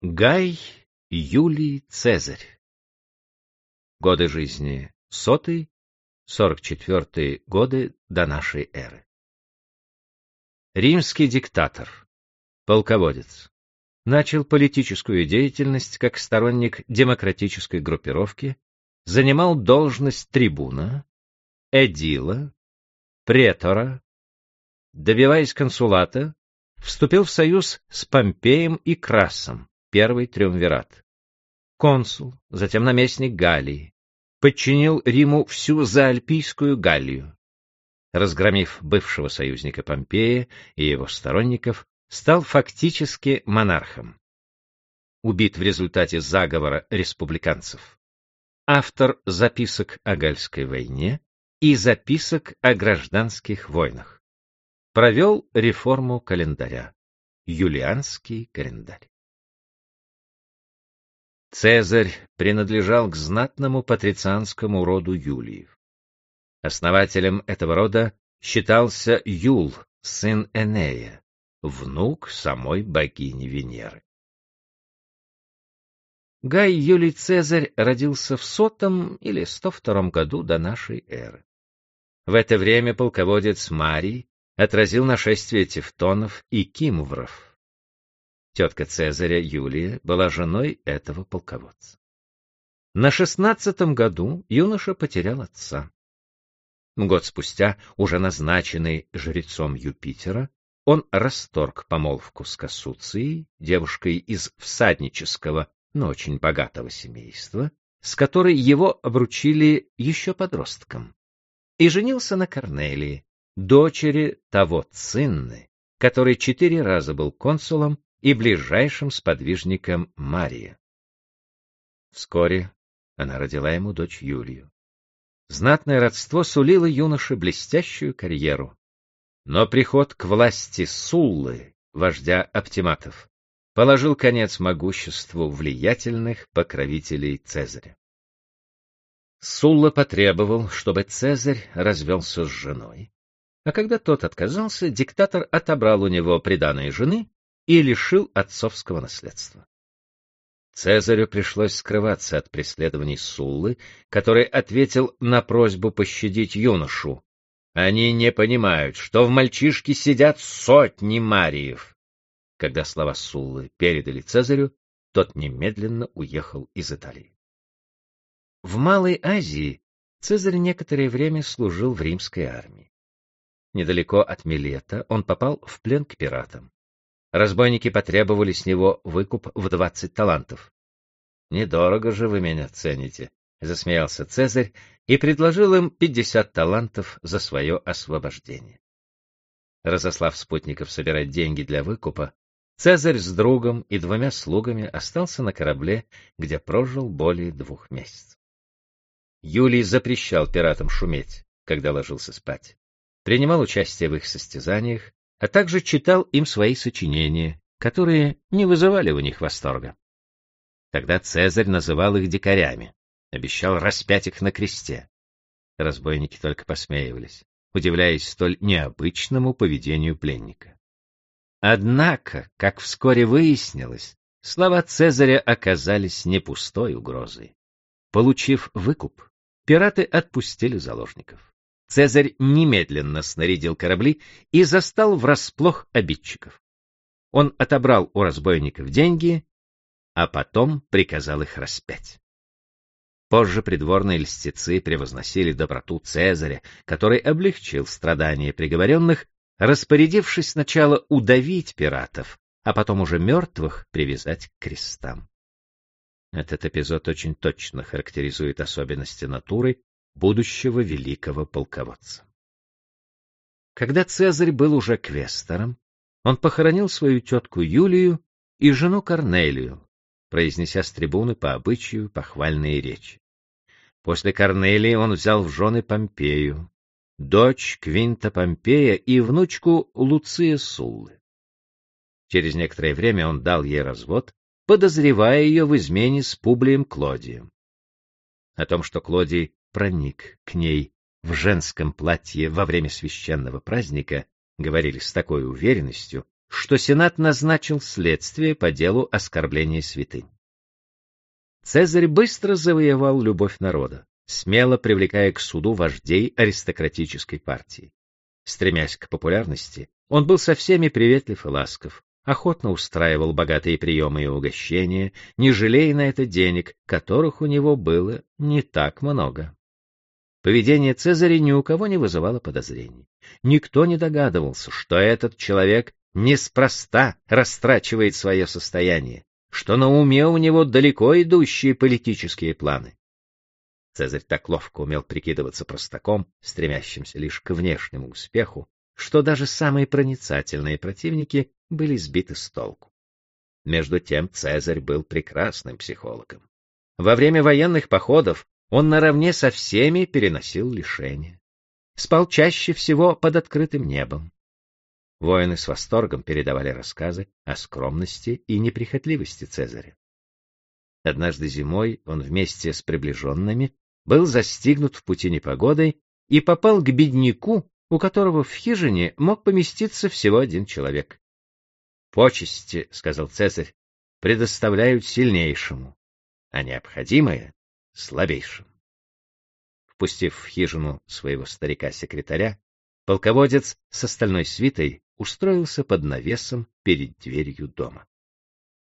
Гай Юлий Цезарь. Годы жизни сотый, сорок четвертые годы до нашей эры. Римский диктатор, полководец. Начал политическую деятельность как сторонник демократической группировки, занимал должность трибуна, эдила, претора, добиваясь консулата, вступил в союз с Помпеем и Красом, первый триумвират. Консул, затем наместник Галлии, подчинил Риму всю Заальпийскую Галлию. Разгромив бывшего союзника Помпея и его сторонников, стал фактически монархом. Убит в результате заговора республиканцев. Автор записок о Гальской войне и записок о гражданских войнах. Провел реформу календаря. Юлианский календарь. Цезарь принадлежал к знатному патрицианскому роду Юлиев. Основателем этого рода считался Юл, сын Энея, внук самой богини Венеры. Гай Юлий Цезарь родился в сотом или сто втором году до нашей эры. В это время полководец Марий отразил нашествие тевтонов и кимвров, Тетка Цезаря Юлия была женой этого полководца. На шестнадцатом году юноша потерял отца. Год спустя, уже назначенный жрецом Юпитера, он расторг помолвку с Кассуцией, девушкой из всаднического, но очень богатого семейства, с которой его обручили еще подростком, и женился на Корнелии, дочери того Цинны, который четыре раза был консулом и ближайшим сподвижником Мария. Вскоре она родила ему дочь Юлию. Знатное родство сулило юноше блестящую карьеру. Но приход к власти Суллы, вождя оптиматов, положил конец могуществу влиятельных покровителей Цезаря. Сулла потребовал, чтобы Цезарь развелся с женой, а когда тот отказался, диктатор отобрал у него приданые жены и лишил отцовского наследства. Цезарю пришлось скрываться от преследований Суллы, который ответил на просьбу пощадить юношу. Они не понимают, что в мальчишке сидят сотни мариев. Когда слова Суллы передали Цезарю, тот немедленно уехал из Италии. В Малой Азии Цезарь некоторое время служил в римской армии. Недалеко от Милета он попал в плен к пиратам. Разбойники потребовали с него выкуп в двадцать талантов. «Недорого же вы меня цените», — засмеялся Цезарь и предложил им пятьдесят талантов за свое освобождение. Разослав спутников собирать деньги для выкупа, Цезарь с другом и двумя слугами остался на корабле, где прожил более двух месяцев. Юлий запрещал пиратам шуметь, когда ложился спать, принимал участие в их состязаниях а также читал им свои сочинения, которые не вызывали у них восторга. Тогда Цезарь называл их дикарями, обещал распять их на кресте. Разбойники только посмеивались, удивляясь столь необычному поведению пленника. Однако, как вскоре выяснилось, слова Цезаря оказались не пустой угрозой. Получив выкуп, пираты отпустили заложников. Цезарь немедленно снарядил корабли и застал врасплох обидчиков. Он отобрал у разбойников деньги, а потом приказал их распять. Позже придворные льстецы превозносили доброту Цезаря, который облегчил страдания приговоренных, распорядившись сначала удавить пиратов, а потом уже мертвых привязать к крестам. Этот эпизод очень точно характеризует особенности натуры будущего великого полководца. Когда Цезарь был уже квестором, он похоронил свою тетку Юлию и жену Корнелию, произнеся с трибуны по обычаю похвальные речи. После Корнелии он взял в жены Помпею, дочь Квинта Помпея и внучку Луция Суллы. Через некоторое время он дал ей развод, подозревая ее в измене с Публием Клодием. О том, что Клодий проник к ней в женском платье во время священного праздника, говорили с такой уверенностью, что Сенат назначил следствие по делу оскорбления святынь. Цезарь быстро завоевал любовь народа, смело привлекая к суду вождей аристократической партии. Стремясь к популярности, он был со всеми приветлив и ласков, охотно устраивал богатые приемы и угощения, не жалея на это денег, которых у него было не так много. Поведение Цезаря ни у кого не вызывало подозрений. Никто не догадывался, что этот человек неспроста растрачивает свое состояние, что на уме у него далеко идущие политические планы. Цезарь так ловко умел прикидываться простаком, стремящимся лишь к внешнему успеху, что даже самые проницательные противники были сбиты с толку. Между тем Цезарь был прекрасным психологом. Во время военных походов он наравне со всеми переносил лишения. Спал чаще всего под открытым небом. Воины с восторгом передавали рассказы о скромности и неприхотливости Цезаря. Однажды зимой он вместе с приближенными был застигнут в пути непогодой и попал к бедняку, у которого в хижине мог поместиться всего один человек. «Почести, — сказал Цезарь, — предоставляют сильнейшему, а необходимое — слабейшему». Впустив в хижину своего старика-секретаря, полководец с остальной свитой устроился под навесом перед дверью дома.